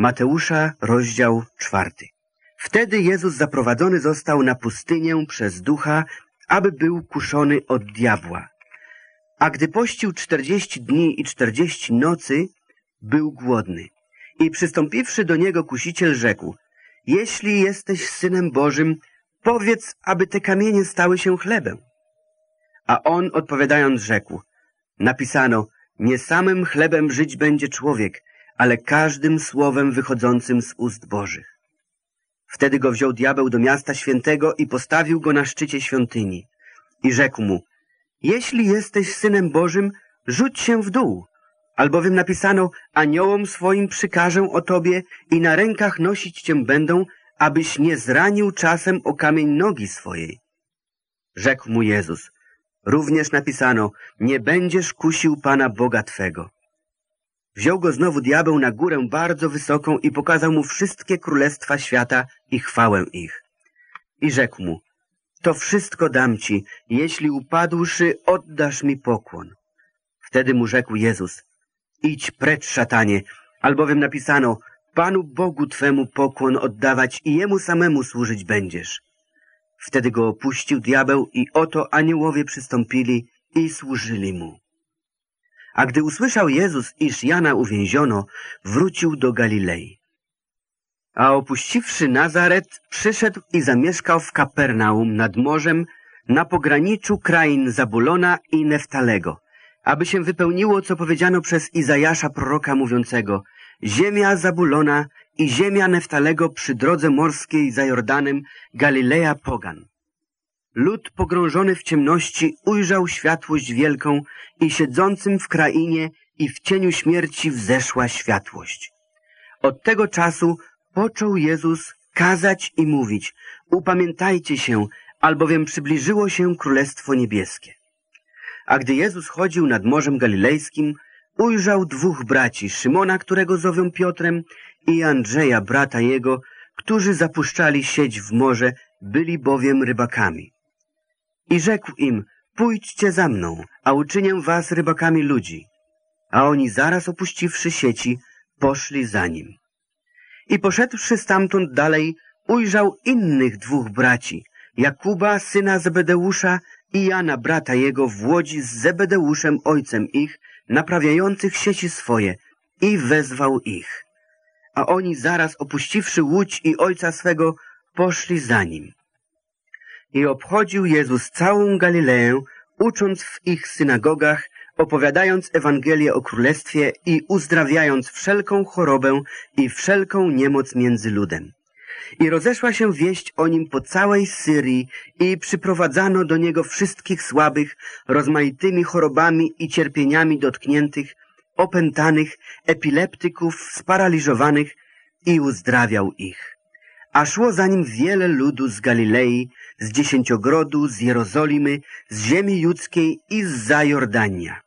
Mateusza, rozdział czwarty. Wtedy Jezus zaprowadzony został na pustynię przez ducha, aby był kuszony od diabła. A gdy pościł czterdzieści dni i czterdzieści nocy, był głodny. I przystąpiwszy do niego kusiciel rzekł, jeśli jesteś synem Bożym, powiedz, aby te kamienie stały się chlebem. A on odpowiadając rzekł, napisano, nie samym chlebem żyć będzie człowiek, ale każdym słowem wychodzącym z ust Bożych. Wtedy go wziął diabeł do miasta świętego i postawił go na szczycie świątyni. I rzekł mu, jeśli jesteś synem Bożym, rzuć się w dół, albowiem napisano, aniołom swoim przykażę o tobie i na rękach nosić cię będą, abyś nie zranił czasem o kamień nogi swojej. Rzekł mu Jezus, również napisano, nie będziesz kusił Pana Boga Twego. Wziął go znowu diabeł na górę bardzo wysoką i pokazał mu wszystkie królestwa świata i chwałę ich. I rzekł mu, to wszystko dam ci, jeśli upadłszy oddasz mi pokłon. Wtedy mu rzekł Jezus, idź precz, szatanie, albowiem napisano, Panu Bogu Twemu pokłon oddawać i Jemu samemu służyć będziesz. Wtedy go opuścił diabeł i oto aniołowie przystąpili i służyli mu. A gdy usłyszał Jezus, iż Jana uwięziono, wrócił do Galilei. A opuściwszy Nazaret, przyszedł i zamieszkał w Kapernaum nad morzem, na pograniczu krain Zabulona i Neftalego, aby się wypełniło, co powiedziano przez Izajasza proroka mówiącego, ziemia Zabulona i ziemia Neftalego przy drodze morskiej za Jordanem, Galileja Pogan. Lud pogrążony w ciemności ujrzał światłość wielką i siedzącym w krainie i w cieniu śmierci wzeszła światłość. Od tego czasu począł Jezus kazać i mówić, upamiętajcie się, albowiem przybliżyło się Królestwo Niebieskie. A gdy Jezus chodził nad Morzem Galilejskim, ujrzał dwóch braci, Szymona, którego zowią Piotrem, i Andrzeja, brata jego, którzy zapuszczali sieć w morze, byli bowiem rybakami. I rzekł im, pójdźcie za mną, a uczynię was rybakami ludzi. A oni zaraz opuściwszy sieci, poszli za nim. I poszedłszy stamtąd dalej, ujrzał innych dwóch braci, Jakuba, syna Zebedeusza i Jana, brata jego, w łodzi z Zebedeuszem, ojcem ich, naprawiających sieci swoje, i wezwał ich. A oni zaraz opuściwszy łódź i ojca swego, poszli za nim. I obchodził Jezus całą Galileę, ucząc w ich synagogach, opowiadając Ewangelię o Królestwie i uzdrawiając wszelką chorobę i wszelką niemoc między ludem. I rozeszła się wieść o nim po całej Syrii i przyprowadzano do niego wszystkich słabych, rozmaitymi chorobami i cierpieniami dotkniętych, opętanych, epileptyków, sparaliżowanych i uzdrawiał ich. A szło za nim wiele ludu z Galilei, z Dziesięciogrodu, z Jerozolimy, z ziemi judzkiej i z Zajordania.